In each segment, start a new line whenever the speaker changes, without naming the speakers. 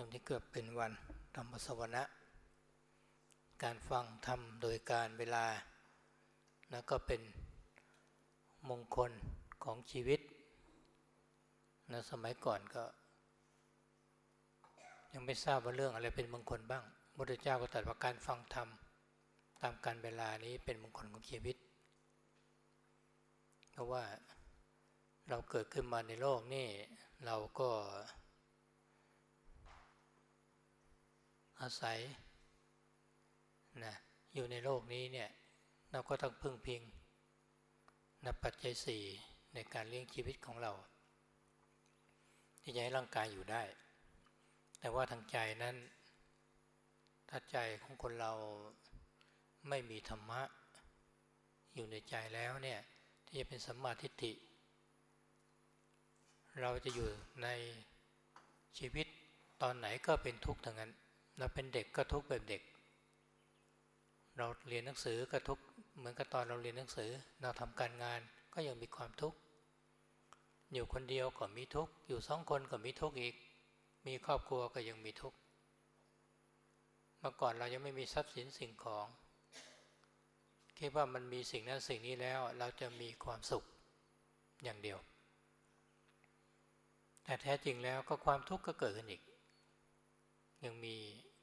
อย่างที่เกิดเป็นวันธรรมสวนะ การฟังธรรมโดยการเวลานะก็เป็นมงคลของชีวิตนะสมัยก่อนก็ ยังไม่ทราบว่าเรื่องอะไรเป็นมงคลบ้างพุทธเจ้าก็ตรัสว่าการฟังธรรมตามการเวลานี้เป็นมงคลของชีวิต เพราะว่าเราเกิดขึ้นมาในโลกนี่เราก็ อาศัยนะอยู่ในโลกนี้เนี่ยเราก็ต้องพึ่งพิงนะปัจจัยสี่ในการเลี้ยงชีวิตของเรา ที่จะให้ร่างกายอยู่ได้ แต่ว่าทางใจนั้น ถ้าใจของคนเราไม่มีธรรมะ อยู่ในใจแล้วเนี่ยที่จะเป็นสัมมาทิฏฐิ เราจะอยู่ในชีวิตตอนไหนก็เป็นทุกข์ทั้งนั้น เราเป็นเด็กก็ทุกข์แบบเด็ก เราเรียนหนังสือก็ทุกข์เหมือนกับตอนเราเรียนหนังสือ เราทำการงานก็ยังมีความทุกข์อยู่คนเดียวก็มีทุกข์อยู่สองคนก็มีทุกข์อีก มีครอบครัวก็ยังมีทุกข์เมื่อก่อนเรายังไม่มีทรัพย์สินสิ่งของคิดว่ามันมีสิ่งนั้นสิ่งนี้แล้วเราจะมีความสุขอย่างเดียว แต่แท้จริงแล้วก็ความทุกข์ก็เกิดขึ้นอีก ยังมี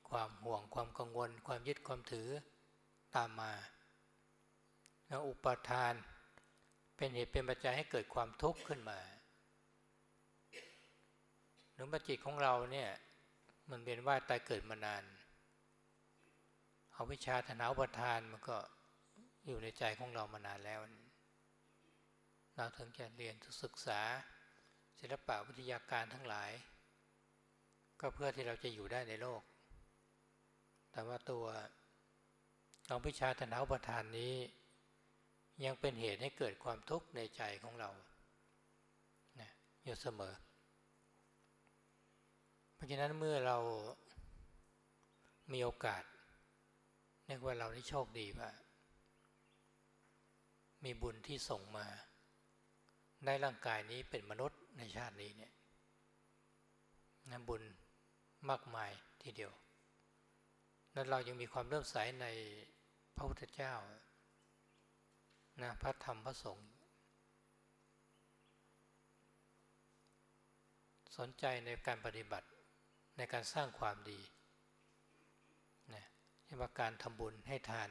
ความห่วงความกังวล ความยึดความถือตามมาแล้วอุปทาน เป็นเหตุเป็นปัจจัยให้เกิดความทุกข์ขึ้นมาหรือปัจจิตของเราเนี่ยมันเป็นว่าตายเกิดมานาน เอาวิชาธนาอุปทานมันก็อยู่ในใจของเรามานานแล้ว เราถึงจะเรียนศึกษา ศิลปะวิทยาการทั้งหลาย ก็เพื่อที่เราจะอยู่ได้ในโลก แต่ว่าตัวเอาวิชาธนาอุปทานนี้ ยังเป็นเหตุให้เกิดความทุกข์ในใจของเรานะอยู่เสมอ เพราะฉะนั้นเมื่อเรามีโอกาสเรียกว่าเราได้โชคดีว่า มีบุญที่ส่งมา ได้ร่างกายนี้เป็นมนุษย์ในชาตินี้เนี่ยนะบุญมากมายทีเดียว แล้วเรายังมีความเริ่มใสในพระพุทธเจ้านะพระธรรมพระสงฆ์สนใจในการปฏิบัติในการสร้างความดีนะที่ว่าการทำบุญให้ทาน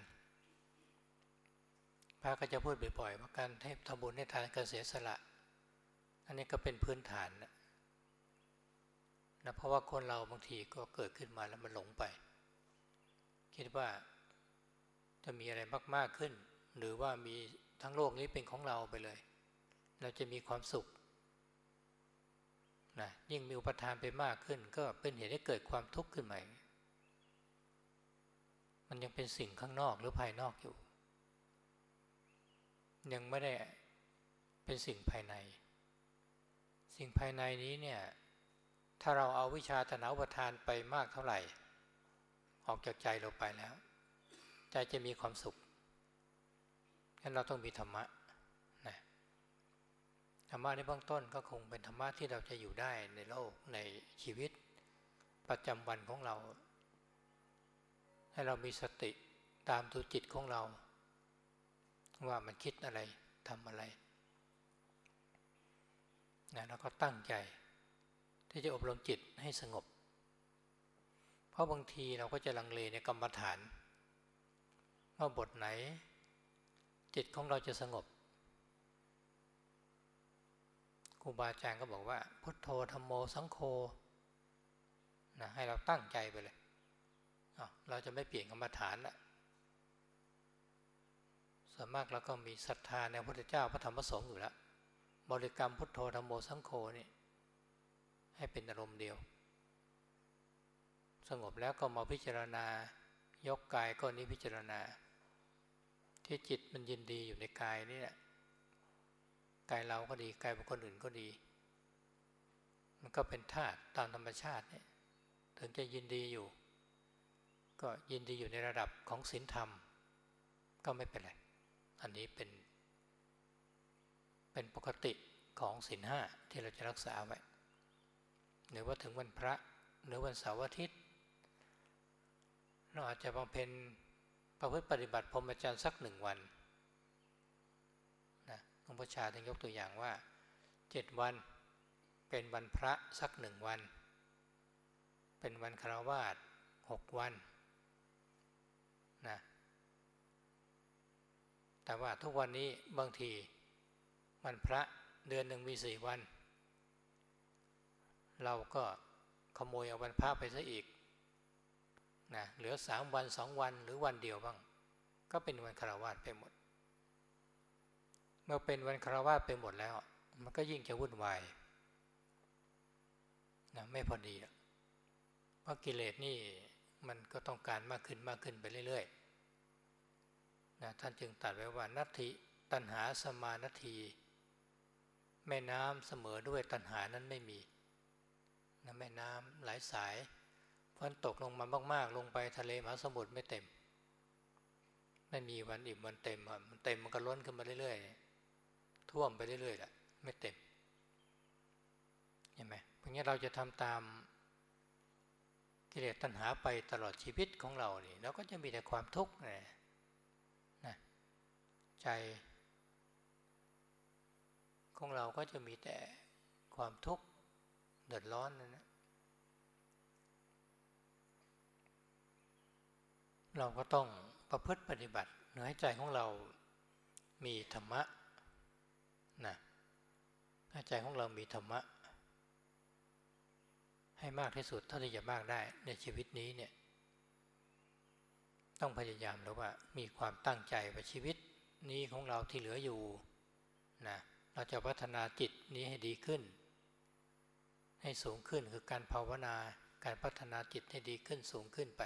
พระก็จะพูดบ่อยๆว่าการให้ทำบุญให้ทานการเสียสละ อันนี้ก็เป็นพื้นฐานนะนะเพราะว่าคนเราบางทีก็เกิดขึ้นมาแล้วมันหลงไป คิดว่าจะมีอะไรมากๆขึ้น หรือว่ามีทั้งโลกนี้เป็นของเราไปเลย เราจะมีความสุขนะยิ่งมีอุปทานไปมากขึ้น ก็เป็นเหตุให้เกิดความทุกข์ขึ้นใหม่ มันยังเป็นสิ่งข้างนอกหรือภายนอกอยู่ ยังไม่ได้เป็นสิ่งภายใน สิ่งภายในนี้เนี่ย ถ้าเราเอาวิชาตนาอุปทานไปมากเท่าไหร่ ออกจากใจเราไปแล้ว ใจจะมีความสุขงั้นเราต้องมีธรรมะนะธรรมะในเบื้องต้นก็คงเป็นธรรมะที่เราจะอยู่ได้ในโลกในชีวิต ประจำวันของเรา ให้เรามีสติตามดูจิตของเรา ว่ามันคิดอะไรทำอะไรนะแล้วก็ตั้งใจ ที่จะอบรมจิตให้สงบ เพราะบางทีเราก็จะลังเลในกรรมฐานว่าบทไหน จิตของเราจะสงบครูบาอาจารย์ก็บอกว่า พุทโธธรรมโมสังโฆนะให้เราตั้งใจไปเลยเราจะไม่เปลี่ยนกรรมฐานละส่วนมากเราก็มีศรัทธาในพระพุทธเจ้าพระธรรมพระสงฆ์อยู่แล้วบริกรรมพุทโธธรรมโมสังโฆนี่ให้เป็นอารมณ์เดียว สงบแล้วก็มาพิจารณายกกายก็นี้พิจารณา ที่จิตมันยินดีอยู่ในกายนี่แหละกายเราก็ดีกายบุคคลอื่นก็ดี มันก็เป็นธาตุตามธรรมชาติเนี่ยถึงจะยินดีอยู่ ก็ยินดีอยู่ในระดับของศีลธรรม ก็ไม่เป็นไร อันนี้เป็น เป็นปกติของศีลห้าที่เราจะรักษาไว้หรือว่าถึงวันพระหรือวันเสาร์อาทิตย์ เราอาจจะบำเพ็ญประพฤติปฏิบัติพรหมจรรย์สักหนึ่งวันนะหลวงพ่อชาท่านยกตัวอย่างว่าเจ็ดวันเป็นวันพระสักหนึ่งวัน เป็นวันคารวาสหกวันนะแต่ว่าทุกวันนี้บางทีวันพระเดือนหนึ่งมีสี่วัน เราก็ขโมยเอาวันพระไปซะอีก นะเหลือสามวันสองวันหรือวันเดียวบ้าง ก็เป็นวันคารวาสไปหมด เมื่อเป็นวันคารวาสไปหมดแล้ว มันก็ยิ่งจะวุ่นวายนะไม่พอดีเพราะกิเลสนี่มันก็ต้องการมากขึ้นมากขึ้นไปเรื่อยๆนะท่านจึงตัดไว้ว่านัตถิตัณหาสมานทีแม่น้ำเสมอด้วยตัณหานั้นไม่มีนะแม่น้ำหลายสาย ฝนตกลงมามาก ๆ ลงไปทะเลมหาสมุทรไม่เต็ม ไม่มีวันอิ่มวันเต็มมันเต็มมันก็ล้นขึ้นมาเรื่อยๆท่วมไปเรื่อยๆแหละไม่เต็มเห็นไหมเพราะงี้เราจะทำตามกิเลสตัณหาไปตลอดชีวิตของเรานี่เราก็จะมีแต่ความทุกข์นะนะใจของเราก็จะมีแต่ความทุกข์เดือดร้อนนะนะ เราก็ต้องประพฤติปฏิบัติเนื้อใจของเรามีธรรมะนะใจของเรามีธรรมะ ให้มากที่สุดเท่าที่จะมากได้ในชีวิตนี้เนี่ย ต้องพยายามแล้วว่ามีความตั้งใจว่าชีวิตนี้ของเราที่เหลืออยู่นะเราจะพัฒนาจิตนี้ให้ดีขึ้น ให้สูงขึ้นคือการภาวนาการพัฒนาจิตให้ดีขึ้นสูงขึ้นไป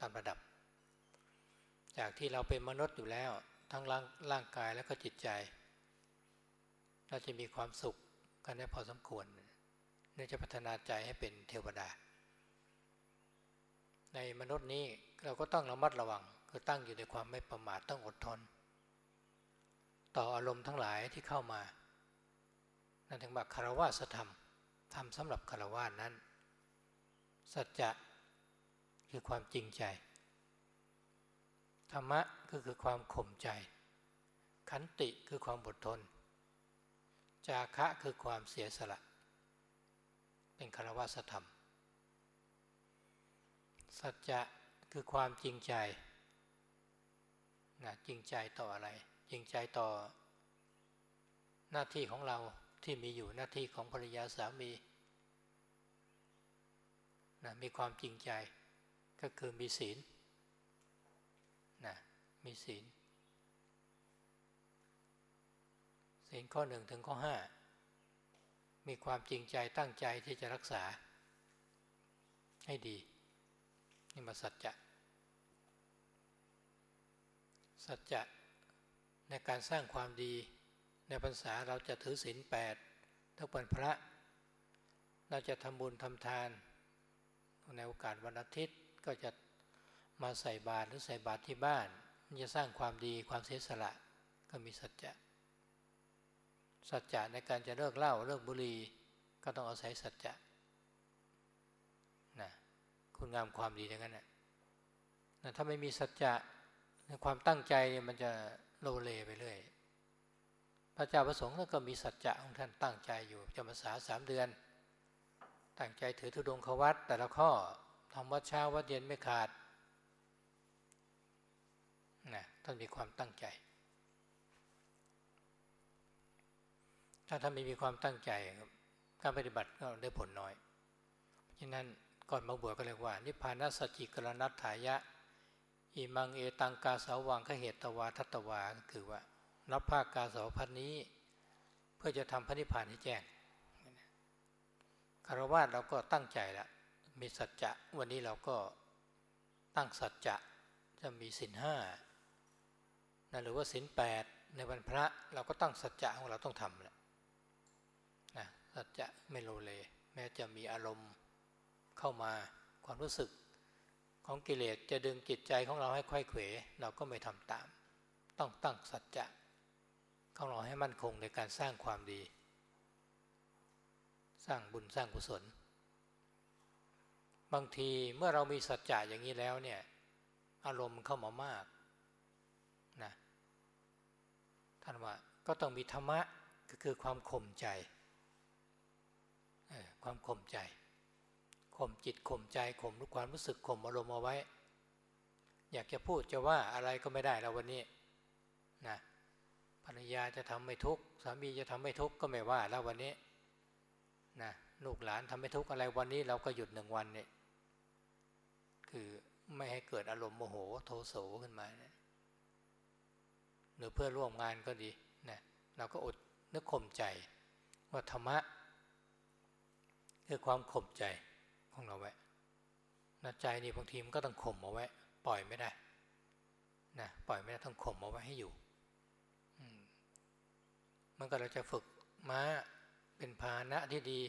ตามระดับ จากที่เราเป็นมนุษย์อยู่แล้ว ทั้งร่างร่างกายและก็จิตใจ เราจะมีความสุขกันได้พอสมควรเนื่อจะพัฒนาใจให้เป็นเทวดา ในมนุษย์นี้เราก็ต้องระมัดระวัง คือตั้งอยู่ในความไม่ประมาทต้องอดทน ต่ออารมณ์ทั้งหลายที่เข้ามา นั่นถึงบอกคารวะธรรมทำสำหรับคารวะนั้น สัจจะคือความจริงใจ ธรรมะก็คือความข่มใจ ขันติคือความอดทน จาคะคือความเสียสละ เป็นคารวะธรรม สัจจะคือความจริงใจนะจริงใจต่ออะไร จริงใจต่อ หน้าที่ของเราที่มีอยู่หน้าที่ของภรรยาสามีนะมีความจริงใจก็คือมีศีล มีศีล ศีลข้อหนึ่งถึงข้อห้ามีความจริงใจตั้งใจที่จะรักษา ให้ดี นี่มาสัจจะ สัจจะในการสร้างความดีในพรรษาเราจะถือศีลแปดทุกวันพระ เราจะทำบุญทำทาน ในโอกาสวันอาทิตย์ก็จะมาใส่บาตรหรือใส่บาตรที่บ้าน มันจะสร้างความดีความเสียสละก็มีสัจจะ สัจจะในการจะเลิกเหล้าเลิกบุหรี่ก็ต้องอาศัยสัจจะนะคุณงามความดีอย่างนั้นนะถ้าไม่มีสัจจะความตั้งใจเนี่ยมันจะโลเลไปเรื่อยพระเจ้าประสงค์ก็มีสัจจะของท่านตั้งใจอยู่จำพรรษาสามเดือน ตั้งใจถือธุดงควัดแต่ละข้อทำวัดเช้าวัดเย็นไม่ขาด นะท่านมีความตั้งใจ ถ้าท่านไม่มีความตั้งใจการปฏิบัติก็ได้ผลน้อย เพราะฉะนั้นก่อนมาบวชก็เรียกว่า นิพพานัสจิกรณัตถายะอิมังเอตังกาสาวังขเหตตวาทัตวาก็คือว่ารับภาคกาสาวพันนี้ เพื่อจะทำพระนิพพานให้แจ้งคารวะเราก็ตั้งใจแล้วมีสัจจะวันนี้เราก็ตั้งสัจจะจะมีสินห้า นะหรือว่าสินแปดในวันพระเราก็ตั้งสัจจะของเราต้องทำแหละนะสัจจะไม่โลเล แม้จะมีอารมณ์เข้ามาความรู้สึกของกิเลสจะดึงจิตใจของเราให้ค่อยเขวเราก็ไม่ทำตาม ต้องตั้งสัจจะของเราให้มั่นคงในการสร้างความดี สร้างบุญสร้างกุศล บางทีเมื่อเรามีสัจจะอย่างนี้แล้วเนี่ยอารมณ์เข้ามามากนะ ท่านว่าก็ต้องมีธรรมะก็คือความข่มใจความข่มใจข่มจิตข่มใจข่มรู้ความรู้สึกข่มอารมณ์เอาไว้ อยากจะพูดจะว่าอะไรก็ไม่ได้แล้ววันนี้นะภรรยาจะทำไม่ทุกข์สามีจะทำไม่ทุกข์ก็ไม่ว่าแล้ววันนี้นะลูกหลานทำไม่ทุกข์อะไรวันนี้เราก็หยุดหนึ่งวันเนี่ยคือไม่ให้เกิดอารมณ์โมโหโทโสขึ้นมานะห รือเพื่อร่วมงานก็ดีนะเราก็อดนึกข่มใจ ว่าธรรมะคือความข่มใจของเราไว้นะใจนี่บางทีมันก็ต้องข่มเอาไว้ ปล่อยไม่ได้นะปล่อยไม่ได้ต้องข่มเอาไว้ให้อยู่มันก็เราจะฝึกม้าเป็นพานะที่ดี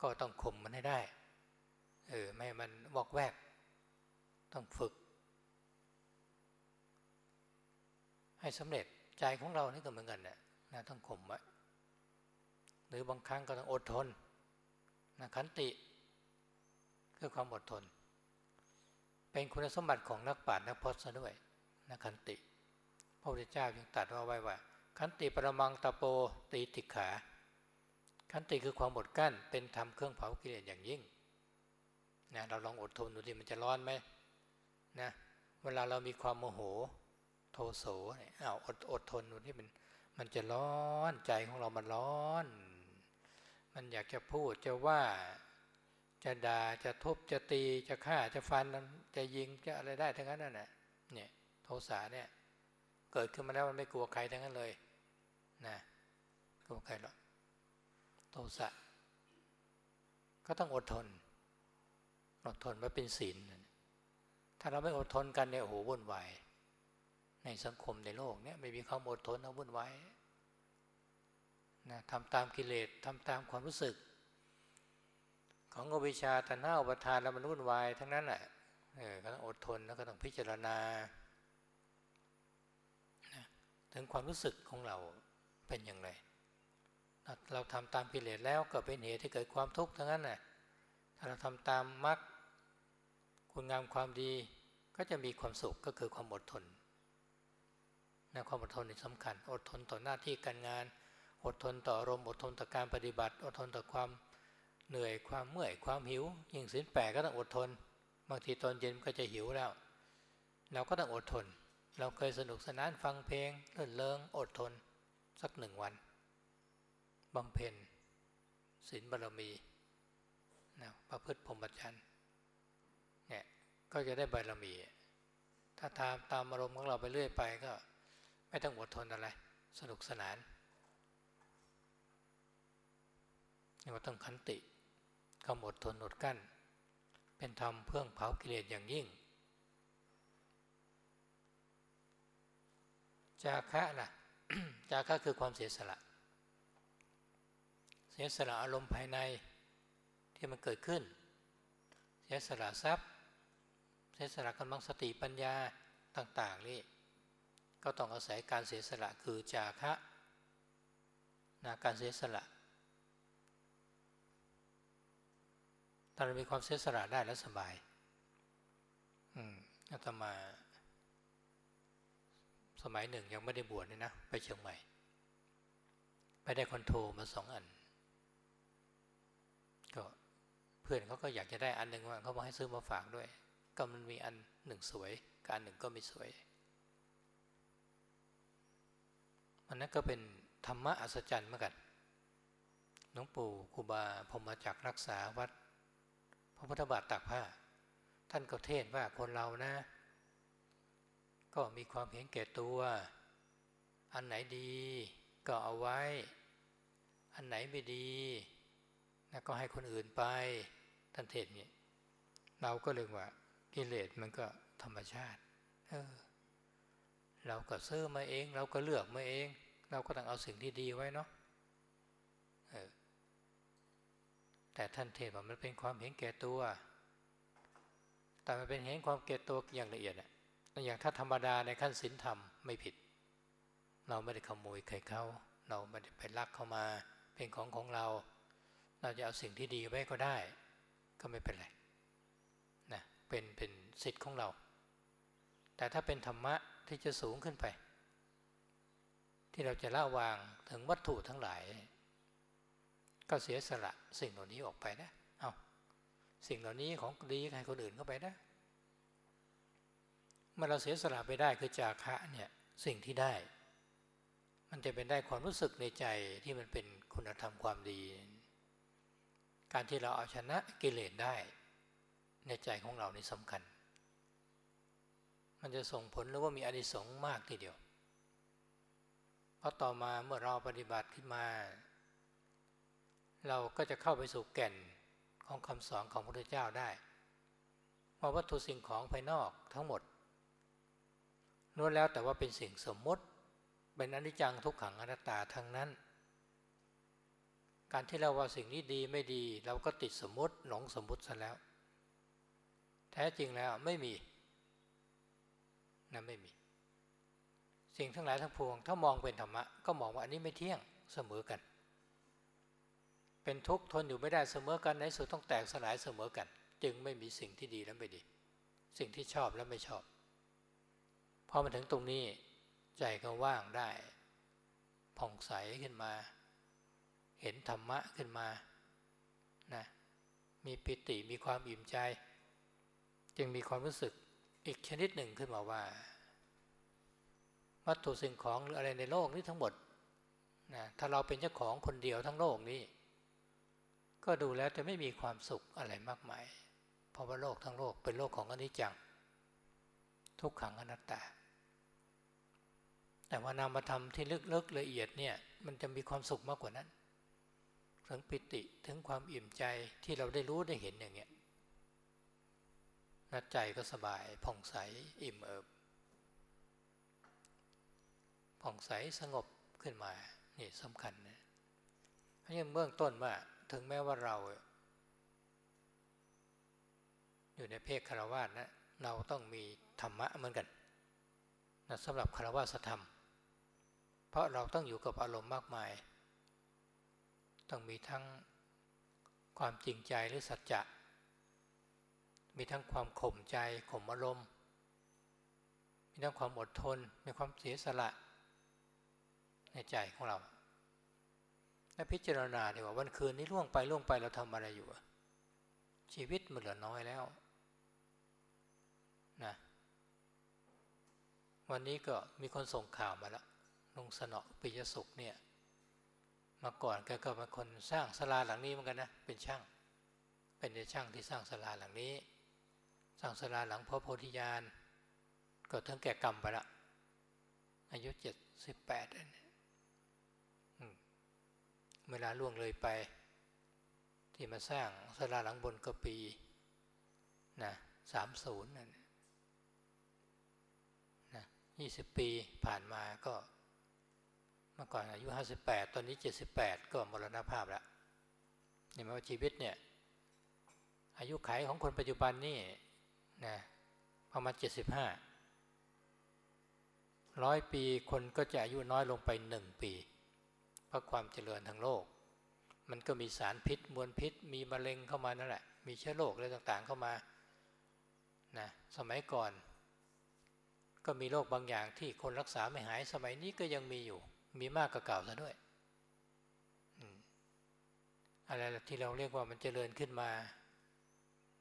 ก็ต้องข่มมันให้ได้เออไม่มันบอกแวก ต้องฝึก ให้สำเร็จ ใจของเรานี่ก็เหมือนกันเนะนะต้องข่มไว้หรือบางครั้งก็ต้องอดทนนะขันติคือความอดทน เป็นคุณสมบัติของนักปราชญ์นักพจน์ด้วยนะขันติ พระพุทธเจ้ายังตรัสว่าไว้ว่า ขันติปรมังตะโปตีติขา ขันติคือความอดกั้น เป็นธรรมเครื่องเผากิเลสอย่างยิ่งนะเราลองอดทนดูดิมันจะร้อนไหมนะเวลาเรามีความโมโห โทโสเนี่ยอ้าวอดอดทนดูที่มันมันจะร้อนใจของเรามันร้อน มันอยากจะพูดจะว่าจะด่าจะทุบจะตีจะฆ่าจะฟันจะยิงจะอะไรได้ทั้งนั้นน่ะเนี่ยโทสะเนี่ยเกิดขึ้นมาแล้วมันไม่กลัวใครทั้งนั้นเลยนะกลัวใครหรอกโทสะก็ต้องอดทน อดทนไว้เป็นศีลถ้าเราไม่อดทนกันเนี่ยโอ้โหวุ่นวาย ในสังคมในโลกเนี่ยไม่มีความอดทนเอาวุ่นวายนะทำตามกิเลสทำตามความรู้สึก ของอวิชชาตัณหาอุปทานแล้วมันวุ่นวายทั้งนั้นแหละเออก็ต้องอดทนแล้วก็ต้องพิจารณาถึงความรู้สึกของเราเป็นอย่างไร เราทำตามกิเลสแล้วก็เป็นเหตุที่เกิดความทุกข์ทั้งนั้นแหละถ้าเราทำตามมรรคคุณงามความดีก็จะมีความสุขก็คือความอดทน นะความอดทนนี่สำคัญ อดทนต่อหน้าที่การงาน อดทนต่ออารมณ์อดทนต่อการปฏิบัติ อดทนต่อความเหนื่อยความเมื่อยความหิว ยิ่งสินแปก็ต้องอดทน บางทีตอนเย็นก็จะหิวแล้ว เราก็ต้องอดทน เราเคยสนุกสนานฟังเพลงเล่นเลิงอดทน สักหนึ่งวันบำเพ็ญศีลบารมีนะประพฤติพรหมจรรย์เนี่ยก็จะได้บารมี ถ้าตามตามอารมณ์ของเราไปเรื่อยไปก็ ไม่ต้องอดทนอะไร สนุกสนานนี่ว่าต้องขันติคำอดทนอดกั้น เป็นธรรมเพื่อเผากิเลสอย่างยิ่ง จาคะล่ะจาคะคือความเสียสละ เสียสละอารมณ์ภายในที่มันเกิดขึ้น เสียสละทรัพย์ เสียสละกำลังสติปัญญาต่าง ๆนี่ ก็ต้องอาศัยการเสียสละคือจาคะนะการเสียสละ ถ้าเรามีความเสียสละได้แล้วสบาย อืมอาตมา สมัยหนึ่งยังไม่ได้บวชนี่นะ ไปเชียงใหม่ ไปได้คอนโทรมาสองอัน ก็เพื่อนเขาก็อยากจะได้อันหนึ่งว่าเขาบอกให้ซื้อมาฝากด้วย ก็มันมีอันหนึ่งสวยการหนึ่งก็ไม่สวย มันนั้นก็เป็นธรรมะอัศจรรย์เหมือนกันหลวงปู่ครูบาพรมจักรักษาวัด พระพุทธบาทตากผ้า ท่านก็เทศว่าคนเรานะ ก็มีความเห็นแก่ตัว อันไหนดีก็เอาไว้ อันไหนไม่ดีนะก็ให้คนอื่นไปท่านเทศนี่เราก็เลยว่ากิเลสมันก็ธรรมชาติ เออ เราก็ซื้อมาเอง เราก็เลือกมาเอง เราก็ต้องเอาสิ่งที่ดีไว้เนาะแต่ท่านเทศว่ามันเป็นความเห็นแก่ตัว แต่มันเป็นเห็นความเก่ตัวอย่างละเอียดอะอย่างถ้าธรรมดาในขั้นศีลธรรมไม่ผิด เราไม่ได้ขโมยใครเขา เราไม่ได้ไปลักเข้ามา เป็นของของเรา เราจะเอาสิ่งที่ดีไว้ก็ได้ ก็ไม่เป็นไรนะเป็นเป็นสิทธิ์ของเรา แต่ถ้าเป็นธรรมะที่จะสูงขึ้นไป ที่เราจะละวางถึงวัตถุทั้งหลาย ก็เสียสละสิ่งเหล่านี้ออกไปนะ เอาสิ่งเหล่านี้ของดีให้คนอื่นเข้าไปนะเมื่อเราเสียสละไปได้คือจาคะเนี่ยสิ่งที่ได้ มันจะเป็นได้ความรู้สึกในใจที่มันเป็นคุณธรรมความดี การที่เราเอาชนะกิเลสได้ ในใจของเรานี่สำคัญ มันจะส่งผลหรือว่ามีอนิสงส์มากทีเดียว ราะต่อมาเมื่อเราปฏิบัติขึ้นมา เราก็จะเข้าไปสู่แก่นของคำสอนของพระพุทธเจ้าได้ว่าวัตถุสิ่งของภายนอกทั้งหมดล้วนแล้วแต่ว่าเป็นสิ่งสมมติ เป็นอนิจจังทุกขังอนัตตาทั้งนั้น การที่เราว่าสิ่งนี้ดีไม่ดี เราก็ติดสมมติหลงสมมติซะแล้ว แท้จริงแล้วไม่มีนะไม่มี สิ่งทั้งหลายทั้งปวง ถ้ามองเป็นธรรมะก็มองว่าอันนี้ไม่เที่ยงเสมอกัน เป็นทุกข์ทนอยู่ไม่ได้เสมอกันในสุดต้องแตกสลายเสมอกัน จึงไม่มีสิ่งที่ดีและไม่ดี สิ่งที่ชอบและไม่ชอบพอมาถึงตรงนี้ใจก็ว่างได้ผ่องใสขึ้นมา เห็นธรรมะขึ้นมานะมีปิติมีความอิ่มใจ จึงมีความรู้สึกอีกชนิดหนึ่งขึ้นมาว่า วัตถุสิ่งของหรืออะไรในโลกนี้ทั้งหมดนะถ้าเราเป็นเจ้าของคนเดียวทั้งโลกนี้ ก็ดูแล้วจะไม่มีความสุขอะไรมากมาย เพราะว่าโลกทั้งโลกเป็นโลกของอนิจจัง ทุกขังอนัตตา แต่ว่านามธรรมที่ลึกๆละเอียดเนี่ยมันจะมีความสุขมากกว่านั้นถึงปิติถึงความอิ่มใจที่เราได้รู้ได้เห็นอย่างเงี้ยนัดใจก็สบายผ่องใสอิ่มเอิบ ผ่องใสสงบขึ้นมานี่สำคัญนะเพราะฉะนั้นเบื้องต้นว่าถึงแม้ว่าเรา อยู่ในเพศคารวะนะเราต้องมีธรรมะเหมือนกันนะสำหรับคารวะธรรม เพราะเราต้องอยู่กับอารมณ์มากมาย ต้องมีทั้งความจริงใจหรือสัจจะ มีทั้งความข่มใจข่มอารมณ์ มีทั้งความอดทน มีความเสียสละ ในใจของเราและพิจารณาดีว่าวันคืนนี้ล่วงไปล่วงไปเราทำอะไรอยู่ ชีวิตมันเหลือน้อยแล้วนะวันนี้ก็มีคนส่งข่าวมาแล้วลุงสนอปิยสุขเนี่ยมาก่อนแกก็เป็นคนสร้างศาลาหลังนี้เหมือนกันนะเป็นช่าง เป็นช่างที่สร้างศาลาหลังนี้ สร้างศาลาหลังพระโพธิญาณก็ทั้งแก่กรรมไปละอายุเจ็ดสิบแปดเนี่ย เวลาล่วงเลยไป ที่มาสร้างศาลาหลังบนก็ปีนะสามศูนย์นั่นนะยี่สิบปีผ่านมาก็เมื่อก่อนอายุ58ตอนนี้78ก็มรณภาพแล้วเห็นไหมว่าชีวิตเนี่ย อายุขัยของคนปัจจุบันนี่นะประมาณ75ร้อยปีคนก็จะอายุน้อยลงไปหนึ่งปี ราะความเจริญทางโลก มันก็มีสารพิษมวลพิษ มีมะเร็งเข้ามานั่นแหละ มีเชื้อโรคอะไรต่างๆเข้ามานะสมัยก่อน ก็มีโรคบางอย่างที่คนรักษาไม่หายสมัยนี้ก็ยังมีอยู่ มีมากกว่าเก่าซะด้วยอะไรที่เราเรียกว่ามันเจริญขึ้นมา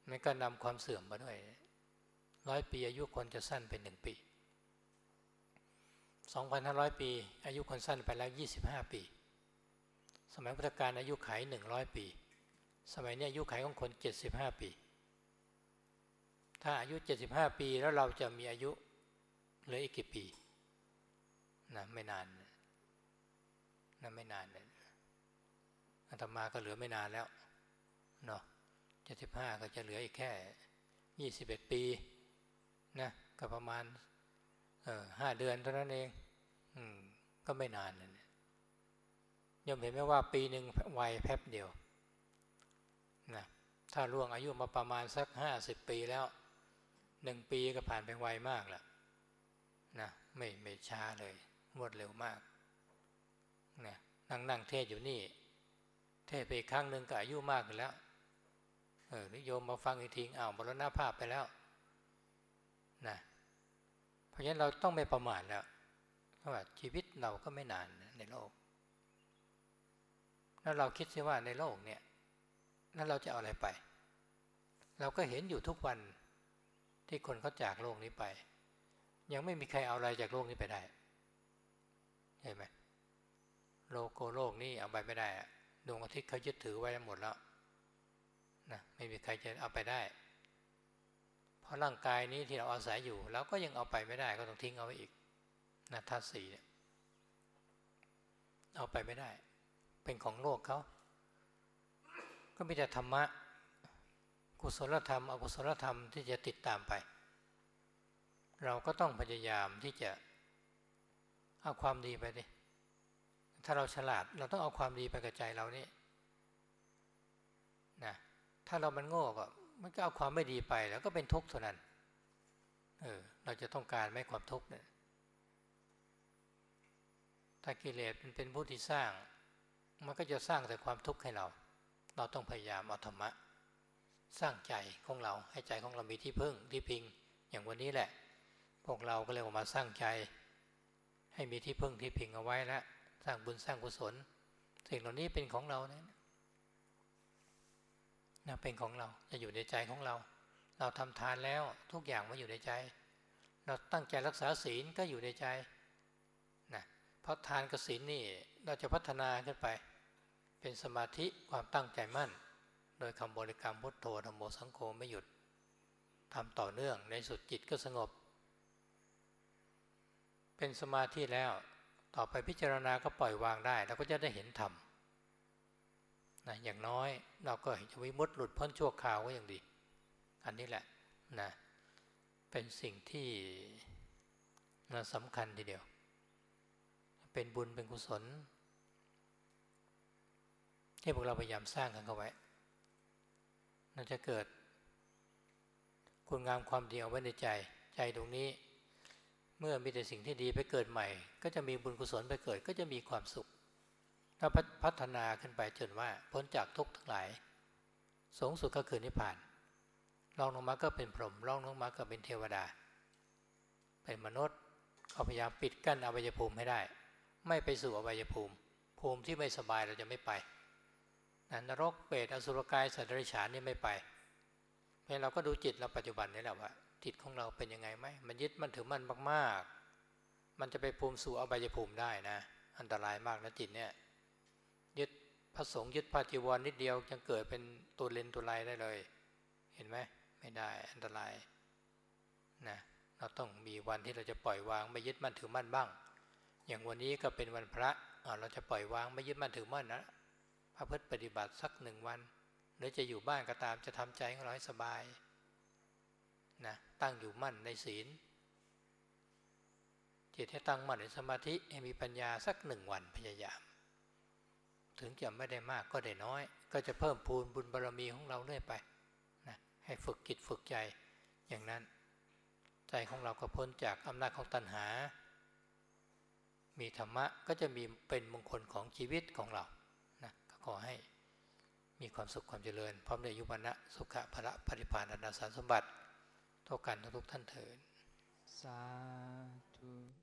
มันก็นำความเสื่อมมาด้วยร้อยปีอายุคนจะสั้นเป็นหนึ่งปีสองพันห้าร้อยปี อายุคนสั้นไปแล้วยี่สิบห้าปี สมัยพุทธกาลอายุไขหนึ่งร้อยปี สมัยนี้อายุไขของคนเจ็ดสิบห้าปี ถ้าอายุเจ็ดสิบห้าปีแล้วเราจะมีอายุเหลืออีกกี่ปีนะไม่นานนั่นไม่นานเลยอาตมาก็เหลือไม่นานแล้วเนาะเจ็ดสิบห้าก็จะเหลืออีกแค่ยี่สิบเอ็ดปีนะก็ประมาณเออห้าเดือนเท่านั้นเอง อืมก็ไม่นานเลย ยอมเห็นไหมว่าปีหนึ่งวัยแป๊บเดียวนะถ้าล่วงอายุมาประมาณสักห้าสิบปีแล้วหนึ่งปีก็ผ่านไปไวมากแล้วนะไม่ไม่ช้าเลยรวดเร็วมากนะนั่งนั่งเทศอยู่นี่ เทศไปครั้งหนึ่งก็อายุมากแล้วเออนิยมมาฟังอีกทีอ้าวมรณภาพไปแล้วนะเพราะฉะนั้นเราต้องไม่ประมาทแล้วเพราะว่าชีวิตเราก็ไม่นานในโลก แล้วเราคิดซิว่าในโลกเนี่ยนั้นเราจะเอาอะไรไป เราก็เห็นอยู่ทุกวันที่คนเขาจากโลกนี้ไป ยังไม่มีใครเอาอะไรจากโลกนี้ไปได้เห็นไหมโลโกโลกนี้เอาไปไม่ได้อะดวงอาทิตย์เขายึดถือไว้หมดแล้วนะไม่มีใครจะเอาไปได้ เพราะร่างกายนี้ที่เราอาศัยอยู่เราก็ยังเอาไปไม่ได้ก็ต้องทิ้งเอาไว้อีกนะธาตุสี่เนี่ยเอาไปไม่ได้ เป็นของโลกเขา ก็มีแต่ธรรมะ กุศลธรรม อกุศลธรรมที่จะติดตามไป เราก็ต้องพยายามที่จะเอาความดีไปดิ ถ้าเราฉลาดเราต้องเอาความดีไปกระจายเรานี่นะถ้าเรามันโง่ก็มันก็เอาความไม่ดีไปแล้วก็เป็นทุกข์เท่านั้น เออ เราจะต้องการไม่ความทุกข์เนี่ยถ้ากิเลสมันเป็นผู้ที่สร้าง มันก็จะสร้างแต่ความทุกข์ให้เรา เราต้องพยายามเอาธรรมะ สร้างใจของเราให้ใจของเรามีที่พึ่งที่พิง อย่างวันนี้แหละ พวกเราก็เลยออกมาสร้างใจ ให้มีที่พึ่งที่พิงเอาไว้แล้วสร้างบุญสร้างกุศล สิ่งเหล่านี้เป็นของเราเนี่ยนะเป็นของเราจะอยู่ในใจของเรา เราทำทานแล้วทุกอย่างมาอยู่ในใจ เราตั้งใจรักษาศีลก็อยู่ในใจ เพราะทานกับศีลนี่เราจะพัฒนาขึ้นไป เป็นสมาธิความตั้งใจมั่น โดยคำบริกรรมพุทโธธรรมโมสังโฆไม่หยุดทำต่อเนื่องในสุดจิตก็สงบ เป็นสมาธิแล้วต่อไปพิจารณาก็ปล่อยวางได้เราก็จะได้เห็นธรรมนะอย่างน้อยเราก็จะวิมุตต์หลุดพ้นชั่วคราวก็ยังดี อันนี้แหละนะเป็นสิ่งที่นะสำคัญทีเดียว เป็นบุญเป็นกุศลที่พวกเราพยายามสร้างกันเข้าไว้น่าจะเกิด คุณงามความดีเอาไว้ในใจ ใจตรงนี้ เมื่อมีแต่สิ่งที่ดีไปเกิดใหม่ ก็จะมีบุญกุศลไปเกิด ก็จะมีความสุขถ้าพัฒนาขึ้นไปจนว่าพ้นจากทุกข์ทั้งหลาย สูงสุดก็คือนิพพานลองลงมาก็เป็นพรหมลองลงมาก็เป็นเทวดา เป็นมนุษย์ก็พยายามปิดกั้นอวัยภูมิให้ได้ ไม่ไปสู่อวัยภูมิ ภูมิที่ไม่สบายเราจะไม่ไปนรกเปรตอสุรกายสัตว์เดรัจฉานนี่ไม่ไปเพราะเราก็ดูจิตเราปัจจุบันนี่แหละว่า จิตของเราเป็นยังไงไหมมันยึดมันถือมันมากๆ มันจะไปภูมิสู่อบายภูมิได้นะ อันตรายมากนะจิตเนี่ยยึดพระสงฆ์ยึดพระจีวรนิดเดียวจะเกิดเป็นตัวเลนตัวลายได้เลย เห็นไหมไม่ได้อันตรายนะเราต้องมีวันที่เราจะปล่อยวางไม่ยึดมั่นถือมั่นบ้าง อย่างวันนี้ก็เป็นวันพระเราจะปล่อยวางไม่ยึดมั่นถือมั่นนะพระพุทธปฏิบัติสักหนึ่งวัน หรือจะอยู่บ้านก็ตามจะทำใจของเราให้สบายนะตั้งอยู่มั่นในศีลจิตให้ตั้งมั่นในสมาธิให้มีปัญญาสักหนึ่งวันพยายาม ถึงจะไม่ได้มากก็ได้น้อย ก็จะเพิ่มพูนบุญบารรมีของเราเรื่อยไปนะให้ฝึกจิตฝึกใจอย่างนั้น ใจของเราก็พ้นจากอำนาจของตัณหา มีธรรมะก็จะมีเป็นมงคลของชีวิตของเรานะก็ขอให้มีความสุขความเจริญ พร้อมในยุบนะสุขะพระปริพานอนาสารสมบัติทุกกันทุกท่านเถิด
สาธุ